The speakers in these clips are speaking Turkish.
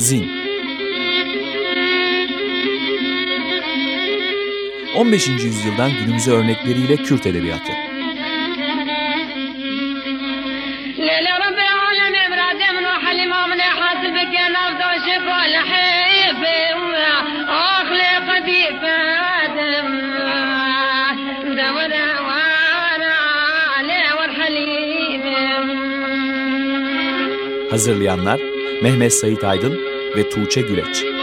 Zin 15. yüzyıldan günümüze örnekleriyle Kürt Edebiyatı Hazırlayanlar Mehmet Sait Aydın ve Tuğçe Güleç.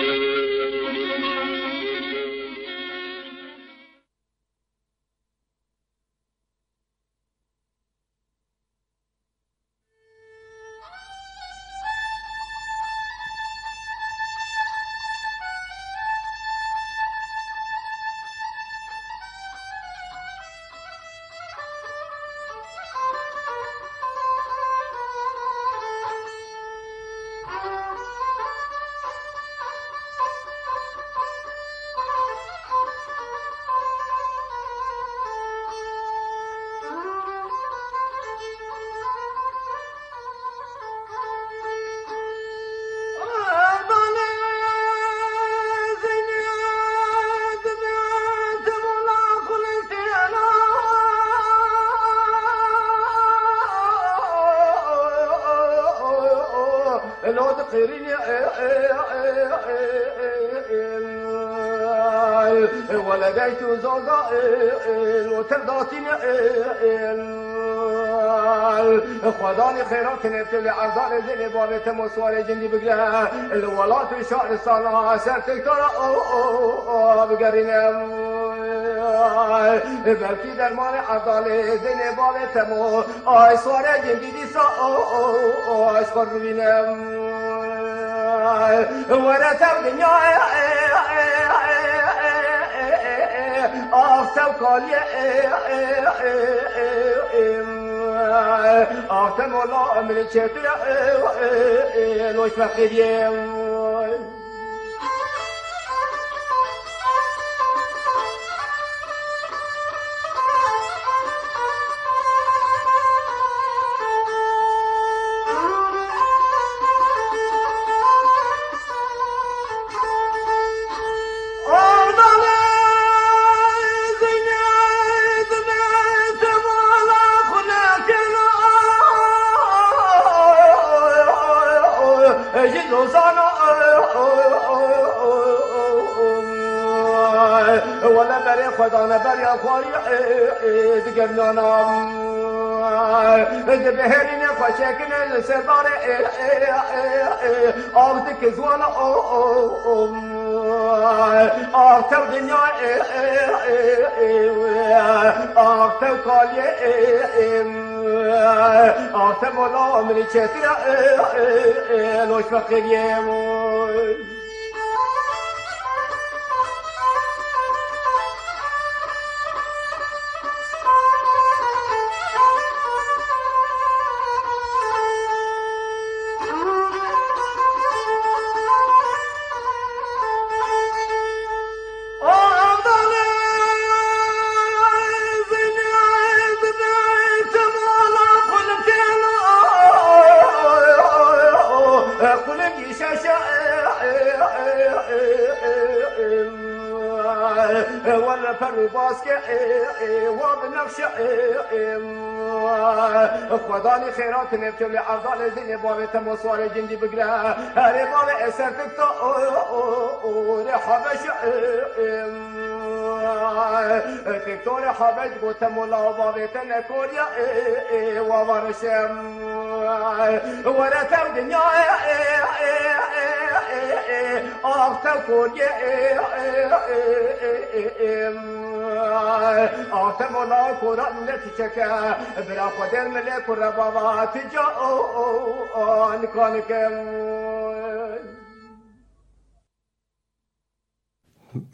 وترضاتين خدان خیرات نفت لعرضان زل بابت مصوار جندی بگله. الولات شعر سانا سر تکتارا بگرینم. بلکی درمان عضال زن بابتم و آی سواره جندی دیسا او سوار ببینم. ورسم دنیا آفتم کالی آفتم الله من چطور نوش فقیدیم ولا أنا بريا صريحي تقنونا ذبهرين فشكن السباري أو تكزوانا اختر دنيا اختر قالي اختر مولا امري شترا لوش فقير يموي رمضان خيرات نبچو لی عبدال دین باوی تموسوار جنجی بگره. هری باوی اسر تکتا اوری حبش آه، آه، آه، تکتور حبش گوتم ولا باوی تنکوریا ووارشم ورتم دنيا آخر کردی آخر مولا قرآن نتیچه برا خودن ملی کر بابا تجا آن کان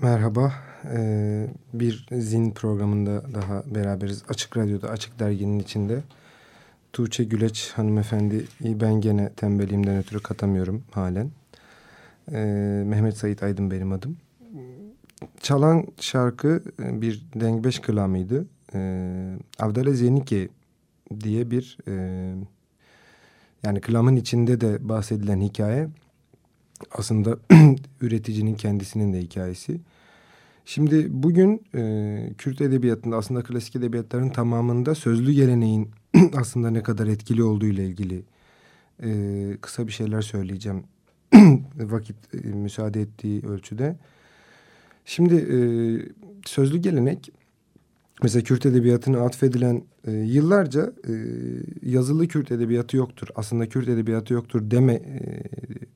Merhaba, ee, bir zin programında daha beraberiz. Açık Radyo'da, Açık Dergi'nin içinde. Tuğçe Güleç hanımefendi, ben gene tembelliğimden ötürü katamıyorum halen. Ee, Mehmet Sait Aydın benim adım. Çalan şarkı e, bir dengbeş kılamıydı. Ee, Avdale Zenike diye bir e, yani kılamın içinde de bahsedilen hikaye aslında üreticinin kendisinin de hikayesi. Şimdi bugün e, Kürt edebiyatında aslında klasik edebiyatların tamamında sözlü geleneğin aslında ne kadar etkili olduğu ile ilgili e, kısa bir şeyler söyleyeceğim. Vakit e, müsaade ettiği ölçüde. Şimdi e, sözlü gelenek mesela Kürt edebiyatına atfedilen e, yıllarca e, yazılı Kürt edebiyatı yoktur. Aslında Kürt edebiyatı yoktur deme e,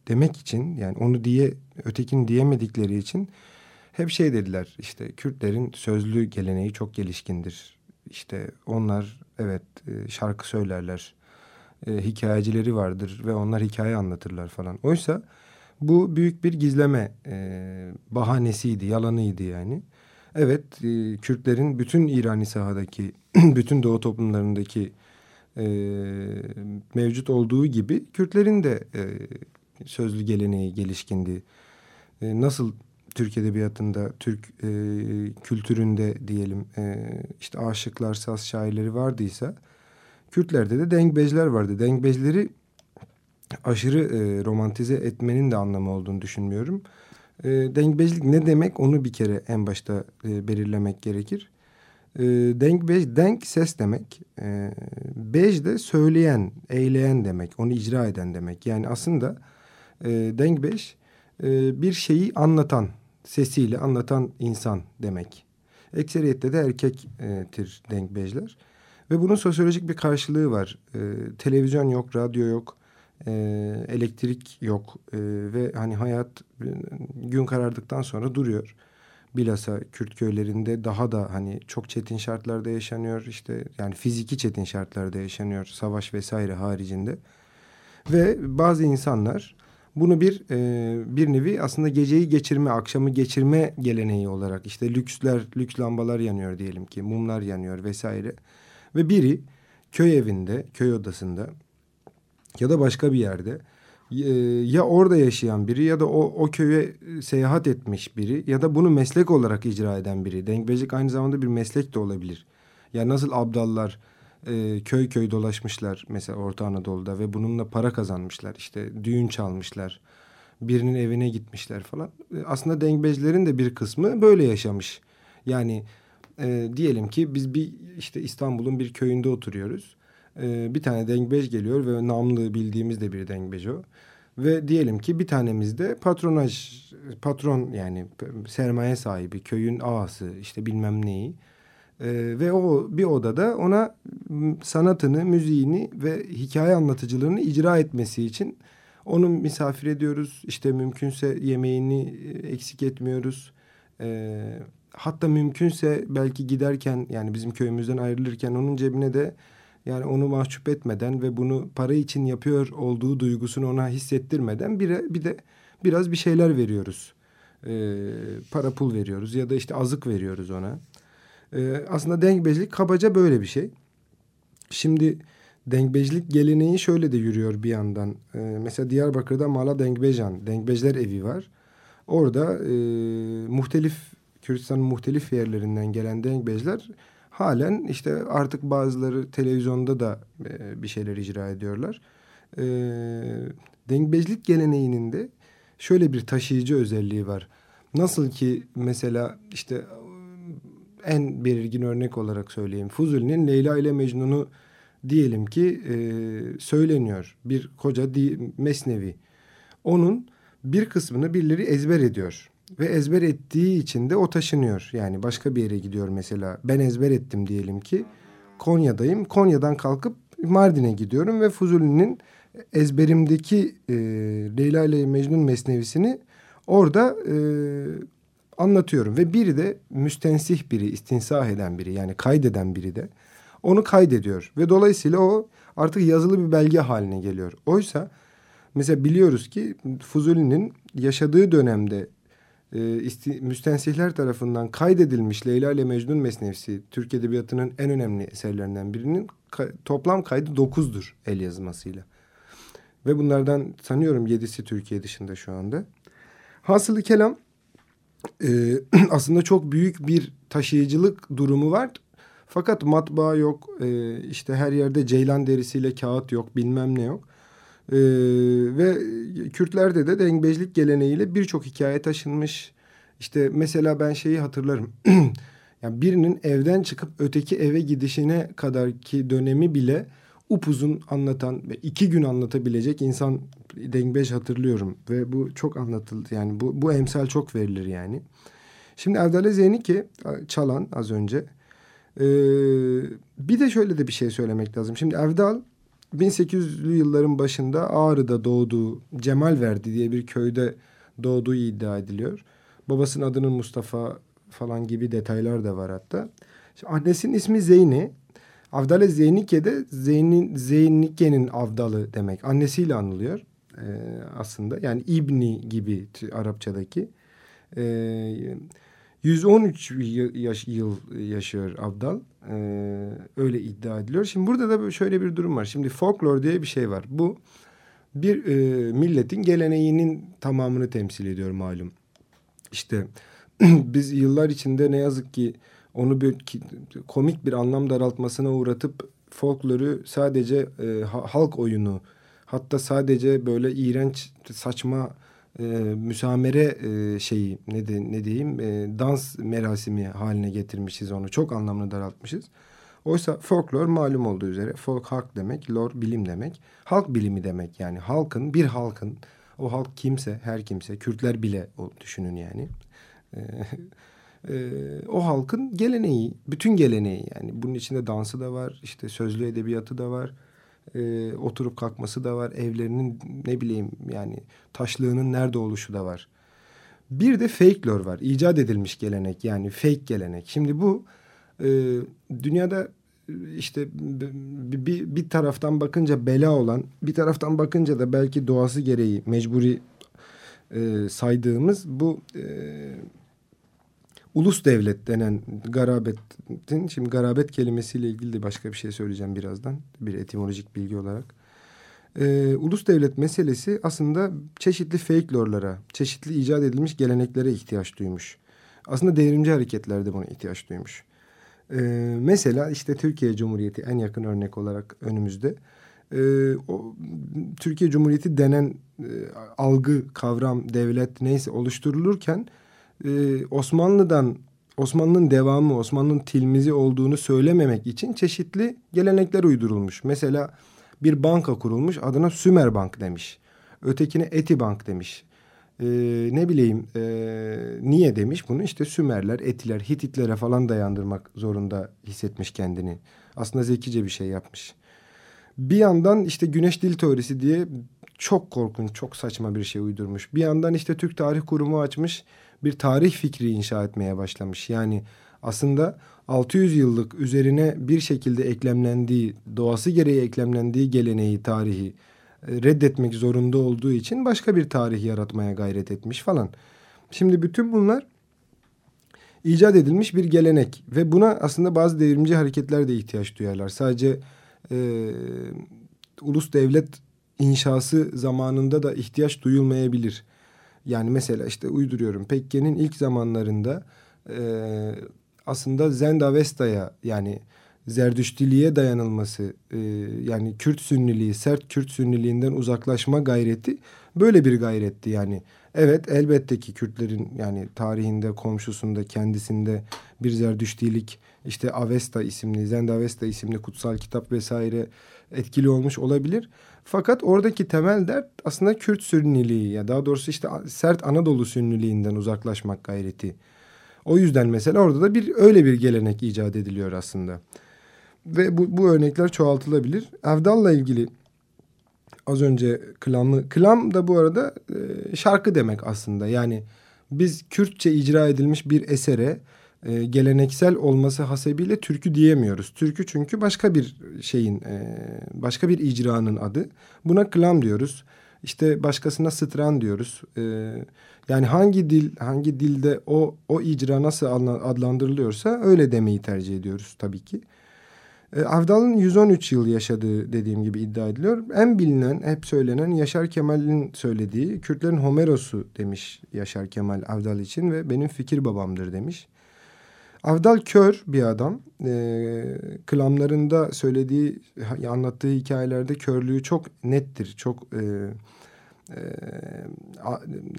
demek için yani onu diye ötekini diyemedikleri için hep şey dediler işte Kürtlerin sözlü geleneği çok gelişkindir. İşte onlar evet e, şarkı söylerler, e, hikayecileri vardır ve onlar hikaye anlatırlar falan. Oysa bu büyük bir gizleme e, bahanesiydi, yalanıydı yani. Evet, e, Kürtlerin bütün İrani sahadaki, bütün Doğu toplumlarındaki e, mevcut olduğu gibi Kürtlerin de e, sözlü geleneği gelişkindi. E, nasıl Türk edebiyatında, Türk e, kültüründe diyelim e, işte aşıklar, saz şairleri vardıysa Kürtlerde de dengbejler vardı. Dengbejleri aşırı e, romantize etmenin de anlamı olduğunu düşünmüyorum. E, dengbejlik ne demek onu bir kere en başta e, belirlemek gerekir. E, dengbej, denk ses demek. E, bej de söyleyen, eyleyen demek. Onu icra eden demek. Yani aslında e, dengbej e, bir şeyi anlatan, sesiyle anlatan insan demek. Ekseriyette de erkektir dengbejler. Ve bunun sosyolojik bir karşılığı var. E, televizyon yok, radyo yok, e, elektrik yok e, ve hani hayat e, gün karardıktan sonra duruyor. Bilhassa Kürt köylerinde daha da hani çok çetin şartlarda yaşanıyor. işte yani fiziki çetin şartlarda yaşanıyor savaş vesaire haricinde. Ve bazı insanlar bunu bir e, bir nevi aslında geceyi geçirme, akşamı geçirme geleneği olarak işte lüksler, lüks lambalar yanıyor diyelim ki, mumlar yanıyor vesaire. Ve biri köy evinde, köy odasında ya da başka bir yerde e, ya orada yaşayan biri ya da o, o köye seyahat etmiş biri ya da bunu meslek olarak icra eden biri. Denkbecilik aynı zamanda bir meslek de olabilir. Yani nasıl abdallar e, köy köy dolaşmışlar mesela Orta Anadolu'da ve bununla para kazanmışlar. İşte düğün çalmışlar. Birinin evine gitmişler falan. E, aslında dengbejlerin de bir kısmı böyle yaşamış. Yani e, diyelim ki biz bir işte İstanbul'un bir köyünde oturuyoruz. E, bir tane dengbej geliyor ve namlı bildiğimiz de bir dengbej o. Ve diyelim ki bir tanemiz de patronaj, patron yani sermaye sahibi, köyün ağası işte bilmem neyi. Ee, ve o bir odada ona sanatını, müziğini ve hikaye anlatıcılığını icra etmesi için onu misafir ediyoruz. İşte mümkünse yemeğini e, eksik etmiyoruz. Ee, hatta mümkünse belki giderken yani bizim köyümüzden ayrılırken onun cebine de yani onu mahcup etmeden ve bunu para için yapıyor olduğu duygusunu ona hissettirmeden bir, bir de biraz bir şeyler veriyoruz. Ee, para pul veriyoruz ya da işte azık veriyoruz ona. Ee, aslında dengbejlik kabaca böyle bir şey. Şimdi dengbejlik geleneği şöyle de yürüyor bir yandan. Ee, mesela Diyarbakır'da Mala Dengbejan, Dengbejler evi var. Orada e, muhtelif Kürdistan'ın muhtelif yerlerinden gelen dengbejler halen işte artık bazıları televizyonda da e, bir şeyler icra ediyorlar. E, dengbejlik geleneğinin de şöyle bir taşıyıcı özelliği var. Nasıl ki mesela işte en belirgin örnek olarak söyleyeyim. Fuzuli'nin Leyla ile Mecnun'u diyelim ki e, söyleniyor. Bir koca di, mesnevi. Onun bir kısmını birileri ezber ediyor. Ve ezber ettiği için de o taşınıyor. Yani başka bir yere gidiyor mesela. Ben ezber ettim diyelim ki. Konya'dayım. Konya'dan kalkıp Mardin'e gidiyorum ve Fuzuli'nin ezberimdeki e, Leyla ile Mecnun mesnevisini orada e, anlatıyorum. Ve biri de müstensih biri, istinsah eden biri yani kaydeden biri de onu kaydediyor. Ve dolayısıyla o artık yazılı bir belge haline geliyor. Oysa mesela biliyoruz ki Fuzuli'nin yaşadığı dönemde e, isti, müstensihler tarafından kaydedilmiş Leyla ile Mecnun Mesnevisi Türk Edebiyatı'nın en önemli eserlerinden birinin ka toplam kaydı dokuzdur el yazmasıyla. Ve bunlardan sanıyorum yedisi Türkiye dışında şu anda. Hasılı kelam e, aslında çok büyük bir taşıyıcılık durumu var. Fakat matbaa yok, e, işte her yerde ceylan derisiyle kağıt yok, bilmem ne yok. E, ve Kürtlerde de dengbejlik geleneğiyle birçok hikaye taşınmış. İşte mesela ben şeyi hatırlarım. yani birinin evden çıkıp öteki eve gidişine kadarki dönemi bile upuzun anlatan ve iki gün anlatabilecek insan dengbej hatırlıyorum. Ve bu çok anlatıldı yani bu, bu emsal çok verilir yani. Şimdi Erdale Zeyniki çalan az önce. Ee, bir de şöyle de bir şey söylemek lazım. Şimdi Erdal 1800'lü yılların başında Ağrı'da doğduğu Cemal Verdi diye bir köyde doğduğu iddia ediliyor. Babasının adının Mustafa falan gibi detaylar da var hatta. Şimdi annesinin ismi Zeyni. Avdale Zeynike de Zeynin, Zeynike'nin avdalı demek. Annesiyle anılıyor ee, aslında. Yani İbni gibi Arapçadaki. Ee, 113 yaş, yıl yaşıyor Abdal. Ee, öyle iddia ediliyor. Şimdi burada da şöyle bir durum var. Şimdi folklor diye bir şey var. Bu bir e, milletin geleneğinin tamamını temsil ediyor malum. İşte biz yıllar içinde ne yazık ki onu bir komik bir anlam daraltmasına uğratıp folkloru sadece e, halk oyunu hatta sadece böyle iğrenç saçma e, müsamere e, şeyi ne, de, ne diyeyim e, dans merasimi haline getirmişiz onu. Çok anlamlı daraltmışız. Oysa folklor malum olduğu üzere folk halk demek, lor bilim demek. Halk bilimi demek yani halkın bir halkın o halk kimse her kimse Kürtler bile o düşünün yani. E, e, o halkın geleneği, bütün geleneği yani bunun içinde dansı da var, işte sözlü edebiyatı da var e, oturup kalkması da var. Evlerinin ne bileyim yani taşlığının nerede oluşu da var. Bir de fake lore var. İcat edilmiş gelenek yani fake gelenek. Şimdi bu e, dünyada işte bir, bir taraftan bakınca bela olan bir taraftan bakınca da belki doğası gereği mecburi e, saydığımız bu e, ulus devlet denen garabetin, şimdi garabet kelimesiyle ilgili de başka bir şey söyleyeceğim birazdan. Bir etimolojik bilgi olarak. Ee, ulus devlet meselesi aslında çeşitli fake lore'lara, çeşitli icat edilmiş geleneklere ihtiyaç duymuş. Aslında devrimci hareketlerde buna ihtiyaç duymuş. Ee, mesela işte Türkiye Cumhuriyeti en yakın örnek olarak önümüzde. Ee, o Türkiye Cumhuriyeti denen e, algı, kavram, devlet neyse oluşturulurken e, Osmanlı'dan Osmanlı'nın devamı, Osmanlı'nın tilmizi olduğunu söylememek için çeşitli gelenekler uydurulmuş. Mesela bir banka kurulmuş adına Sümer Bank demiş. Ötekine Eti Bank demiş. Ee, ne bileyim e, niye demiş bunu işte Sümerler, Etiler, Hititlere falan dayandırmak zorunda hissetmiş kendini. Aslında zekice bir şey yapmış. Bir yandan işte güneş dil teorisi diye çok korkunç, çok saçma bir şey uydurmuş. Bir yandan işte Türk Tarih Kurumu açmış bir tarih fikri inşa etmeye başlamış. Yani aslında 600 yıllık üzerine bir şekilde eklemlendiği, doğası gereği eklemlendiği geleneği, tarihi e, reddetmek zorunda olduğu için başka bir tarih yaratmaya gayret etmiş falan. Şimdi bütün bunlar icat edilmiş bir gelenek ve buna aslında bazı devrimci hareketler de ihtiyaç duyarlar. Sadece e, ulus devlet inşası zamanında da ihtiyaç duyulmayabilir. Yani mesela işte uyduruyorum Pekke'nin ilk zamanlarında e, aslında Zendavesta'ya yani Zerdüştiliğe dayanılması e, yani Kürt Sünniliği, sert Kürt Sünniliğinden uzaklaşma gayreti böyle bir gayretti yani. Evet elbette ki Kürtlerin yani tarihinde, komşusunda, kendisinde bir Zerdüştilik işte Avesta isimli, Zendavesta isimli kutsal kitap vesaire etkili olmuş olabilir. Fakat oradaki temel dert aslında Kürt Sünniliği ya daha doğrusu işte sert Anadolu Sünniliğinden uzaklaşmak gayreti. O yüzden mesela orada da bir öyle bir gelenek icat ediliyor aslında. Ve bu, bu örnekler çoğaltılabilir. Evdal'la ilgili az önce klamlı, klam da bu arada e, şarkı demek aslında. Yani biz Kürtçe icra edilmiş bir esere e, geleneksel olması hasebiyle türkü diyemiyoruz. Türkü çünkü başka bir şeyin, e, başka bir icranın adı. Buna klam diyoruz. İşte başkasına stran diyoruz. E, yani hangi dil, hangi dilde o o icra nasıl adlandırılıyorsa öyle demeyi tercih ediyoruz tabii ki. E, Avdal'ın 113 yıl yaşadığı dediğim gibi iddia ediliyor. En bilinen, hep söylenen Yaşar Kemal'in söylediği Kürtlerin Homeros'u demiş Yaşar Kemal Avdal için ve benim fikir babamdır demiş. Avdal kör bir adam. E, klamlarında söylediği, anlattığı hikayelerde körlüğü çok nettir. Çok e, e,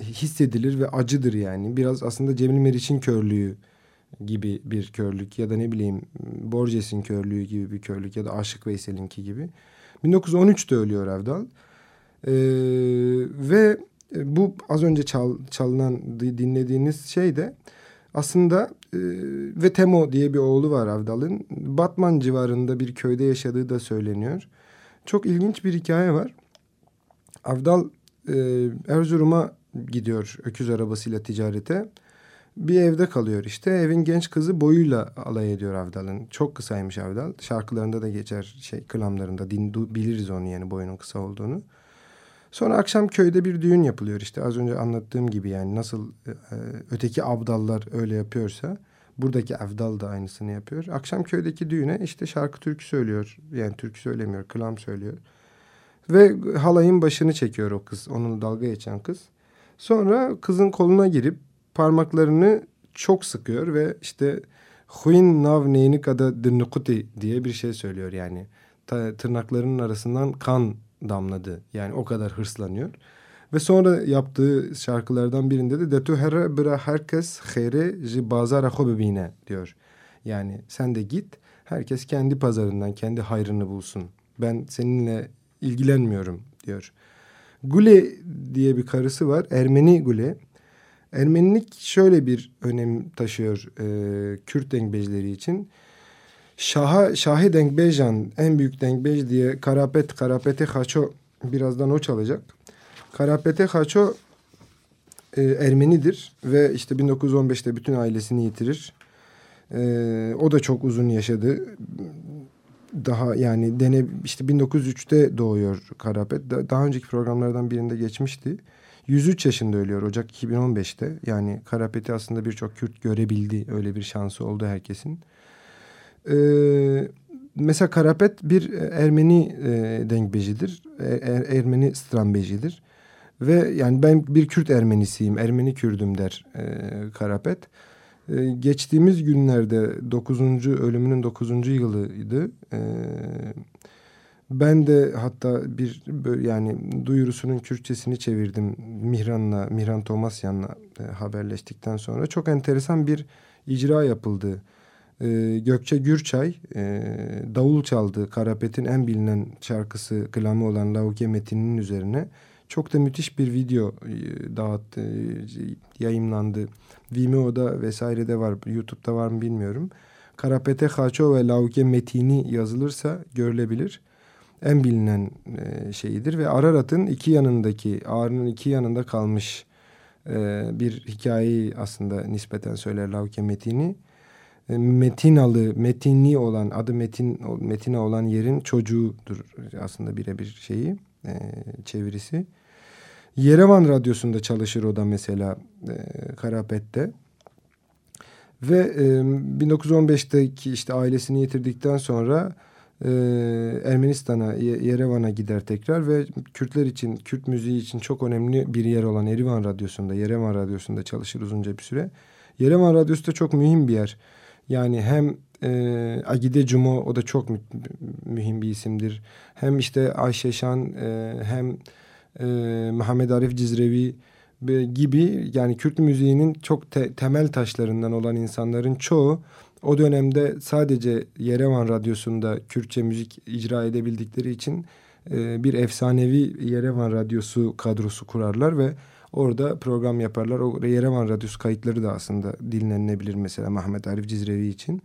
hissedilir ve acıdır yani. Biraz aslında Cemil Meriç'in körlüğü gibi bir körlük ya da ne bileyim Borges'in körlüğü gibi bir körlük ya da Aşık Veysel'inki gibi. 1913'te ölüyor Avdal. Ee, ve bu az önce çal, çalınan dinlediğiniz şey de aslında e, ve Temo diye bir oğlu var Avdal'ın. Batman civarında bir köyde yaşadığı da söyleniyor. Çok ilginç bir hikaye var. Avdal e, Erzurum'a gidiyor öküz arabasıyla ticarete. Bir evde kalıyor işte. Evin genç kızı boyuyla alay ediyor Avdal'ın. Çok kısaymış Avdal. Şarkılarında da geçer şey kılamlarında. Din, biliriz onu yani boyunun kısa olduğunu. Sonra akşam köyde bir düğün yapılıyor işte az önce anlattığım gibi yani nasıl e, e, öteki avdallar öyle yapıyorsa buradaki avdal da aynısını yapıyor. Akşam köydeki düğüne işte şarkı türkü söylüyor yani türkü söylemiyor kılam söylüyor. Ve halayın başını çekiyor o kız onun dalga geçen kız. Sonra kızın koluna girip parmaklarını çok sıkıyor ve işte Huin nav neyni kada diye bir şey söylüyor yani. Tırnaklarının arasından kan damladı. Yani o kadar hırslanıyor. Ve sonra yaptığı şarkılardan birinde de Detu herre bira herkes hayre ji bazara hobibine diyor. Yani sen de git herkes kendi pazarından kendi hayrını bulsun. Ben seninle ilgilenmiyorum diyor. Gule diye bir karısı var. Ermeni Gule. Ermenilik şöyle bir önem taşıyor e, Kürt dengbejleri için. Şaha, Şahi Denkbejan en büyük denkbej diye Karapet, Karapete Haço birazdan o çalacak. Karapete Haço e, Ermenidir ve işte 1915'te bütün ailesini yitirir. E, o da çok uzun yaşadı. Daha yani dene işte 1903'te doğuyor Karapet. Daha önceki programlardan birinde geçmişti. 103 yaşında ölüyor Ocak 2015'te. Yani Karapet'i aslında birçok Kürt görebildi. Öyle bir şansı oldu herkesin. Ee, mesela Karapet bir Ermeni e, denkbecidir. Er, Ermeni strambecidir. Ve yani ben bir Kürt Ermenisiyim, Ermeni Kürdüm der e, Karapet. E, geçtiğimiz günlerde 9. ölümünün 9. yılıydı. E, ben de hatta bir yani duyurusunun Kürtçesini çevirdim Mihran'la, Mihran Tomasyan'la e, haberleştikten sonra. Çok enteresan bir icra yapıldı e, Gökçe Gürçay e, davul çaldı. Karapet'in en bilinen şarkısı klamı olan Lauke Metin'in üzerine. Çok da müthiş bir video e, dağıttı, e, yayınlandı. Vimeo'da vesairede var, YouTube'da var mı bilmiyorum. Karapete Haço ve Lauke Metini yazılırsa görülebilir. En bilinen e, şeyidir ve Ararat'ın iki yanındaki, ağrının iki yanında kalmış e, bir hikayeyi aslında nispeten söyler Lauke Metini. E, Metinalı, Metinli olan, adı Metin Metina olan yerin çocuğudur aslında birebir şeyi, e, çevirisi. Yerevan Radyosu'nda çalışır o da mesela e, Karapet'te. Ve e, 1915'teki işte ailesini yitirdikten sonra e, Ermenistan'a, Yerevan'a gider tekrar ve Kürtler için, Kürt müziği için çok önemli bir yer olan Erivan Radyosu'nda, Yerevan Radyosu'nda çalışır uzunca bir süre. Yerevan Radyosu da çok mühim bir yer. Yani hem e, Agide Cumo o da çok mü mühim bir isimdir. Hem işte Ayşe Şan e, hem e, Muhammed Arif Cizrevi gibi yani Kürt müziğinin çok te temel taşlarından olan insanların çoğu o dönemde sadece Yerevan Radyosu'nda Kürtçe müzik icra edebildikleri için e, bir efsanevi Yerevan Radyosu kadrosu kurarlar ve Orada program yaparlar. O Yerevan Radyosu kayıtları da aslında dinlenilebilir mesela Mehmet Arif Cizrevi için.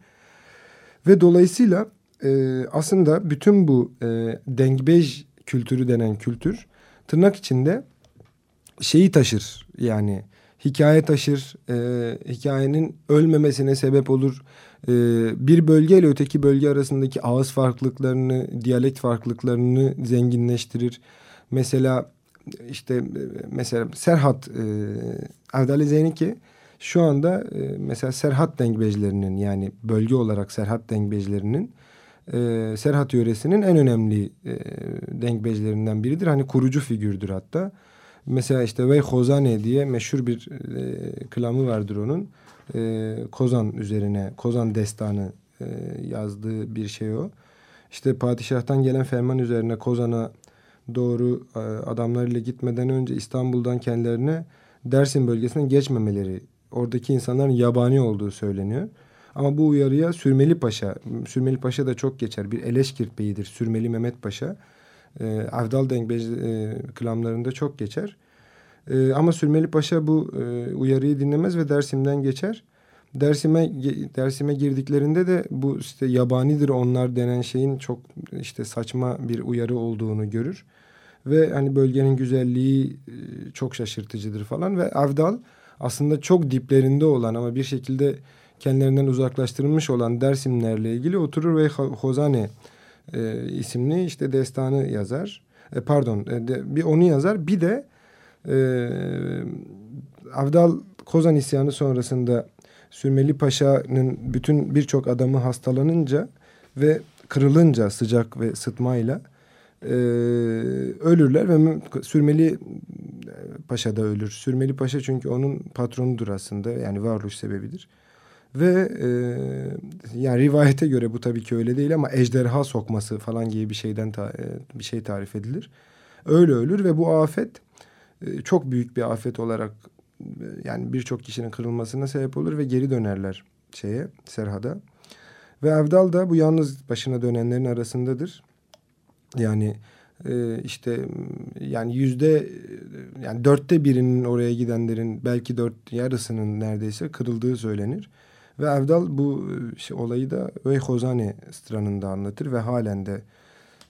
Ve dolayısıyla e, aslında bütün bu e, dengbej kültürü denen kültür tırnak içinde şeyi taşır. Yani hikaye taşır, e, hikayenin ölmemesine sebep olur. E, bir bölge ile öteki bölge arasındaki ağız farklılıklarını, diyalekt farklılıklarını zenginleştirir. Mesela işte e, mesela Serhat e, Avdali Zeyniki şu anda e, mesela Serhat dengbejlerinin yani bölge olarak Serhat dengbejlerinin e, Serhat yöresinin en önemli e, dengbejlerinden biridir. Hani kurucu figürdür hatta. Mesela işte Vey Hozane diye meşhur bir e, klamı vardır onun. e, Kozan üzerine, Kozan destanı e, yazdığı bir şey o. İşte padişahtan gelen ferman üzerine Kozan'a doğru e, adamlarıyla gitmeden önce İstanbul'dan kendilerine Dersim bölgesine geçmemeleri, oradaki insanların yabani olduğu söyleniyor. Ama bu uyarıya Sürmeli Paşa, Sürmeli Paşa da çok geçer. Bir Eleşkirt Bey'idir Sürmeli Mehmet Paşa. E, Avdal Dengbej e, kılamlarında çok geçer. E, ama Sürmeli Paşa bu e, uyarıyı dinlemez ve Dersim'den geçer. Dersim'e Dersim'e girdiklerinde de bu işte yabanidir onlar denen şeyin çok işte saçma bir uyarı olduğunu görür. Ve hani bölgenin güzelliği e, çok şaşırtıcıdır falan ve Avdal aslında çok diplerinde olan ama bir şekilde kendilerinden uzaklaştırılmış olan Dersimlerle ilgili oturur ve Hozane e, isimli işte destanı yazar. E, pardon e, de, bir onu yazar bir de e, Avdal Kozan isyanı sonrasında Sürmeli Paşa'nın bütün birçok adamı hastalanınca ve kırılınca sıcak ve sıtmayla e, ölürler ve Sürmeli Paşa da ölür. Sürmeli Paşa çünkü onun patronudur aslında yani varoluş sebebidir. Ve e, yani rivayete göre bu tabii ki öyle değil ama ejderha sokması falan gibi bir şeyden ta, e, bir şey tarif edilir. Öyle ölür ve bu afet e, çok büyük bir afet olarak e, yani birçok kişinin kırılmasına sebep olur ve geri dönerler şeye Serha'da. Ve Avdal da bu yalnız başına dönenlerin arasındadır. Yani e, işte yani yüzde yani dörtte birinin oraya gidenlerin belki dört yarısının neredeyse kırıldığı söylenir. Ve Avdal bu şey, olayı da Veyhozani stranında anlatır ve halen de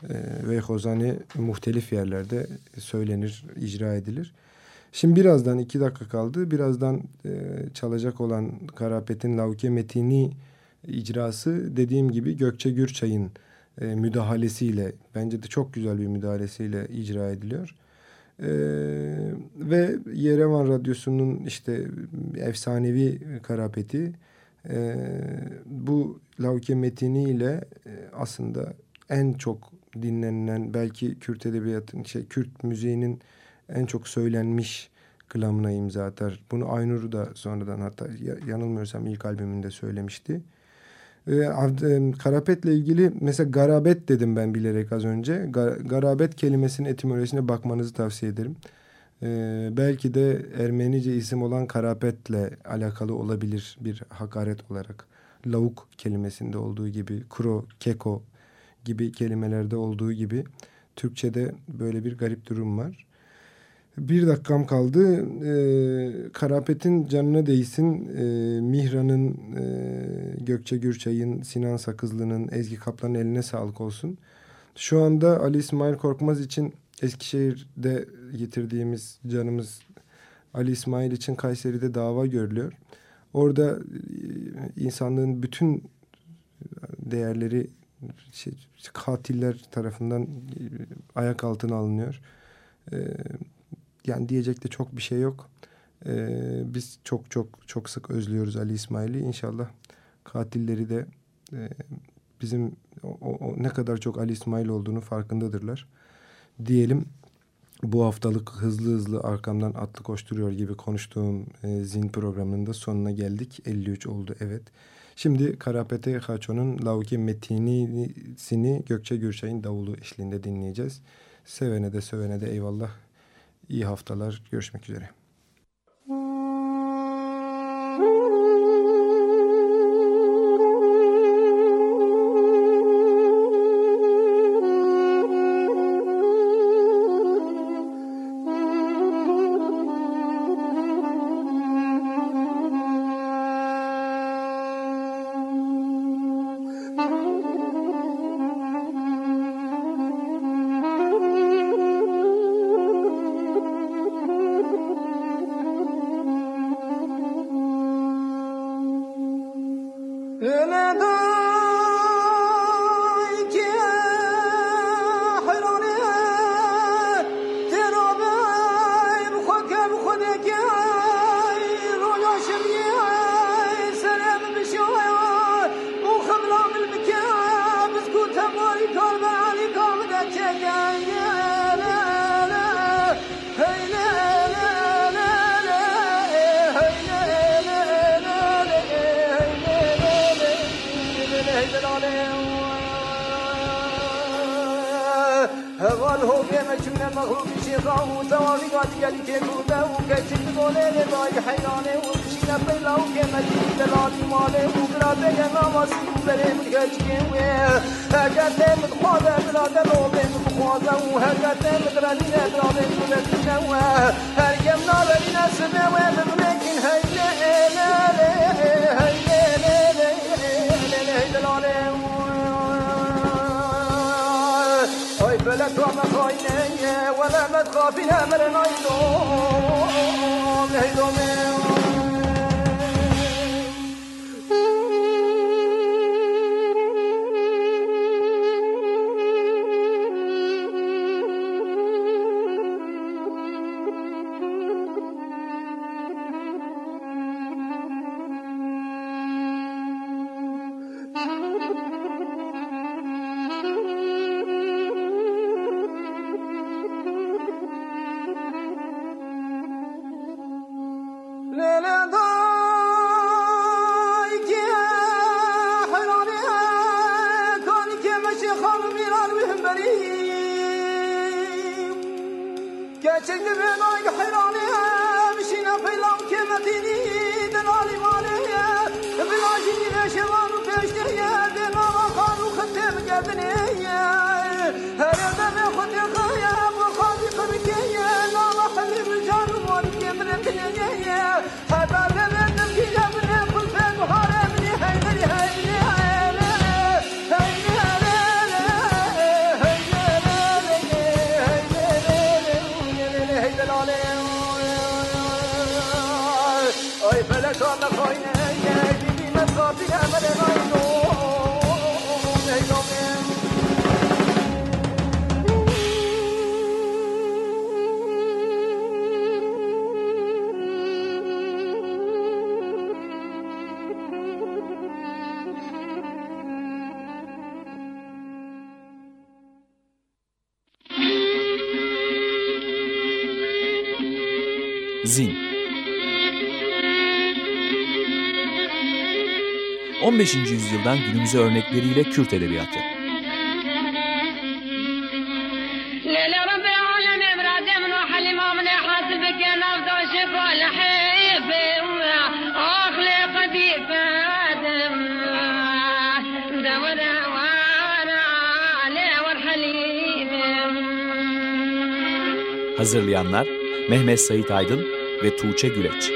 e, Veyhozani muhtelif yerlerde söylenir, icra edilir. Şimdi birazdan iki dakika kaldı. Birazdan e, çalacak olan Karapet'in Lauke Metini icrası dediğim gibi Gökçe Gürçay'ın e, müdahalesiyle bence de çok güzel bir müdahalesiyle icra ediliyor. E, ve Yerevan Radyosu'nun işte efsanevi Karapet'i e, bu Lauke Metini ile e, aslında en çok dinlenilen belki Kürt edebiyatın şey Kürt müziğinin en çok söylenmiş kılamına imza atar. Bunu Aynur da sonradan hatta yanılmıyorsam ilk albümünde söylemişti. Ee, Karapet'le ilgili mesela garabet dedim ben bilerek az önce. Gar, garabet kelimesinin etimolojisine bakmanızı tavsiye ederim. Ee, belki de Ermenice isim olan Karapet'le alakalı olabilir bir hakaret olarak. Lavuk kelimesinde olduğu gibi, kuro, keko gibi kelimelerde olduğu gibi Türkçe'de böyle bir garip durum var. Bir dakikam kaldı. Ee, Karapet'in canına değsin. Ee, Mihran'ın, e, Gökçe Gürçay'ın, Sinan Sakızlı'nın, Ezgi Kaplan'ın eline sağlık olsun. Şu anda Ali İsmail Korkmaz için Eskişehir'de getirdiğimiz canımız Ali İsmail için Kayseri'de dava görülüyor. Orada e, insanlığın bütün değerleri şey, katiller tarafından e, ayak altına alınıyor. Yani diyecek de çok bir şey yok. Ee, biz çok çok çok sık özlüyoruz Ali İsmail'i. İnşallah katilleri de e, bizim o, o, ne kadar çok Ali İsmail olduğunu farkındadırlar. Diyelim bu haftalık hızlı hızlı arkamdan atlı koşturuyor gibi konuştuğum e, zin programının da sonuna geldik. 53 oldu evet. Şimdi Karapete Haço'nun Lauki Metini'sini Gökçe Gürçay'ın davulu eşliğinde dinleyeceğiz. Sevene de sövene de eyvallah. İyi haftalar. Görüşmek üzere. شونه ما هو بشي غاو تواري قد قد كيكوبة وكشت بولي لباي حيراني وبشينا بلا وكمجي دلالي مالي وقرا بيا نواسي وبري من كشكي هكذا مقمادة بلا دلوبي مقمادة وهكذا مقرالي دلالي مقرالي وهرقم نالي نسبة ومقمكين هيلي هيلي هيلي لا تعمق عيني ولا مدخى فيها من عينهم هيدومين diri. Zin 15. yüzyıldan günümüze örnekleriyle Kürt Edebiyatı Hazırlayanlar Mehmet Sait Aydın ve Tuğçe Güleç.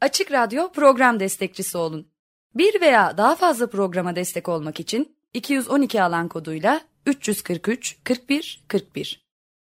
Açık Radyo program destekçisi olun. Bir veya daha fazla programa destek olmak için 212 alan koduyla 343 41 41